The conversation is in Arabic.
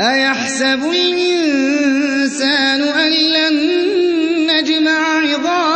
أيحسب الإنسان أن لن نجمع عظامه